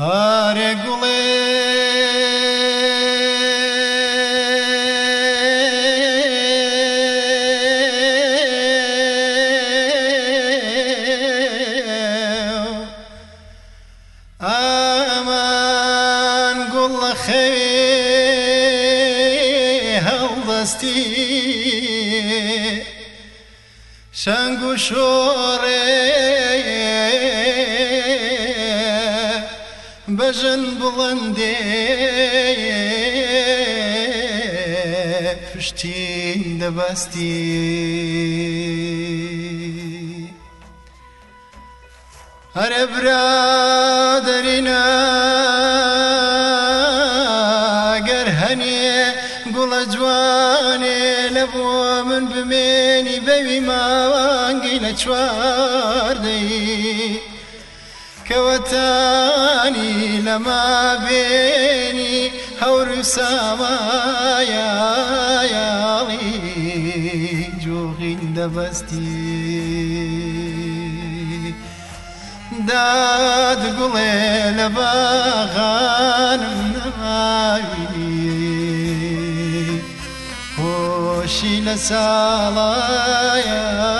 हे गुल आ गुलेसी संग से بەژن بڵندێ پشتین دەبەستی هەرە برادەرینە گەر هەنێ گوڵە جوانێ لە بۆ من بمێنی بەوی ماوانگەی لە چواردەی كوتاني کەوتانی لەما يا لي جو غند بستي داد قلي لباغان باغانم خوشي خۆشی يا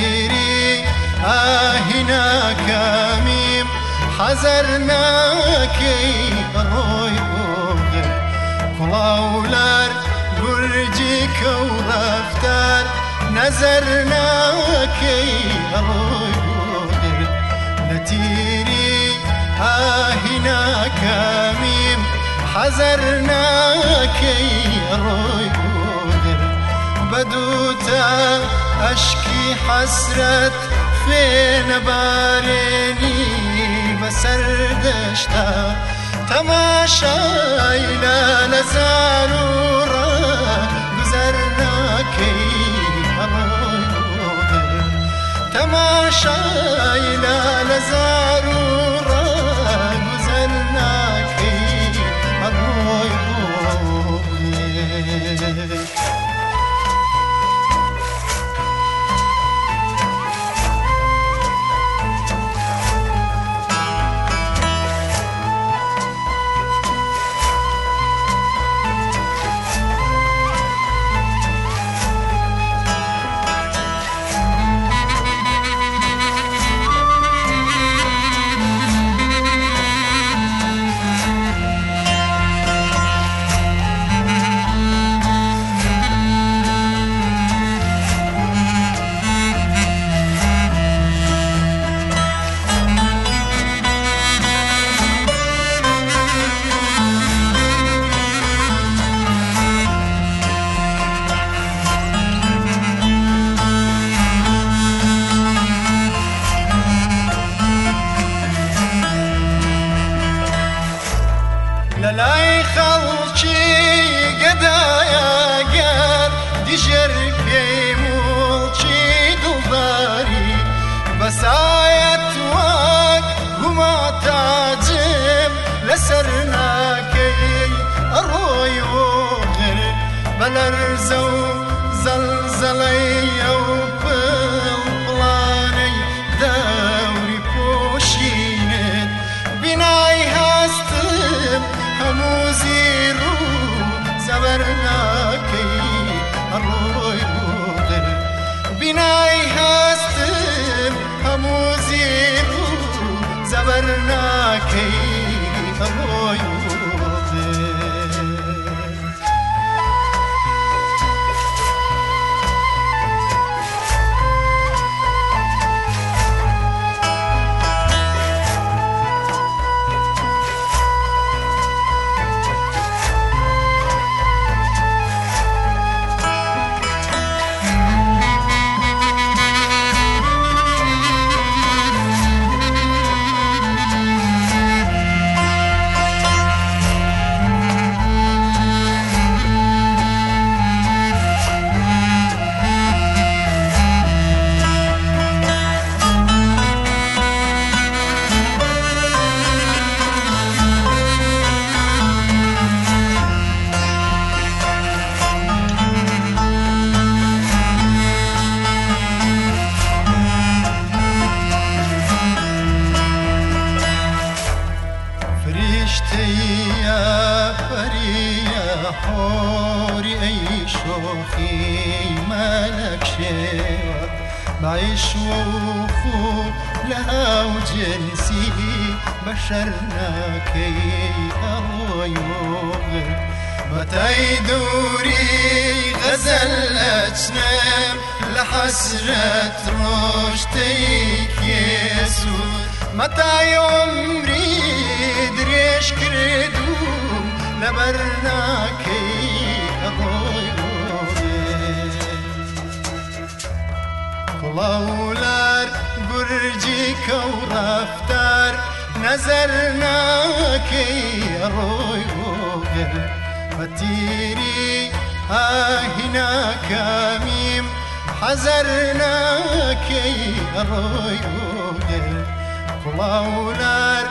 ديري آه هناك ميم حزرناك روي بوغر كلاولار برجك ورفتار نزرناك روي بوغر لتيري آه هناك ميم حزرناك روي بوغر بدوتا ئەشکی حەسرەت فێنەبارێنی بەسەر دەشتا تەماشای لە لەزار و گزەر ناکەی تەماشای لە لەزار و لەرزە و زەلزەڵی ئەو پڵانەی دەوری پۆشینێت بینای هەستم هەموو زیر و زەبەر ناکەی ڕۆی بۆدر بینای هەستم هەموو زیر و زەبەر ناکەی هەمۆی و فيه مالك شيوة بعيش ووفور لها بشرنا كي الله يغفر متى يدوري غزل أجنب لحسرة رشتيك يسوع متى عمري دريش كردوم لبرناكي أضيع مڵەولار گورجی کەو ڕفتار نەزەر ناکەی ڕۆی بۆگر بەتیری ئاهیناکەمیم حەزەر ناکەی ڕۆی بۆگر کوڵاولار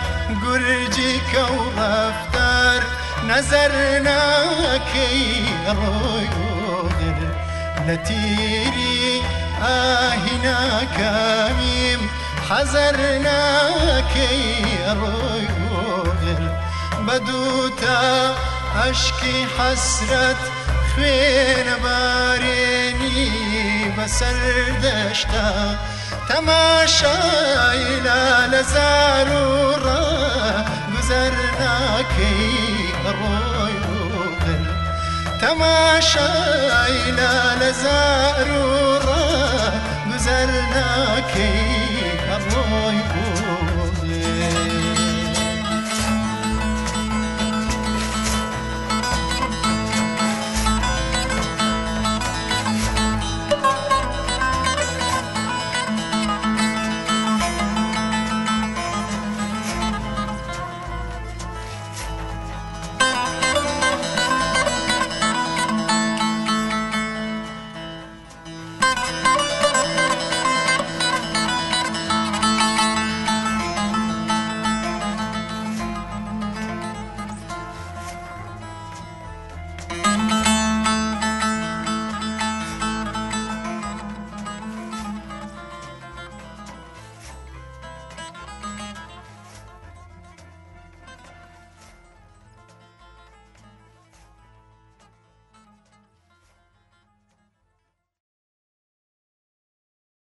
گورجی کەو ڕفتار نەزەر ناکەی ڕۆی بۆگر لە تیری ئاهیناکەمیم حەزەر ناکەی ڕۆی بۆغر بە دووتە ئەشکی حەسرەت خوێنە بارێنی بەسەر دەشتا تەماشایلا لە زار و ڕە گوزەر ناکەی ڕۆی بۆغر تەماشای لالەزار و ڕە گوزەر ناکەی هەمۆی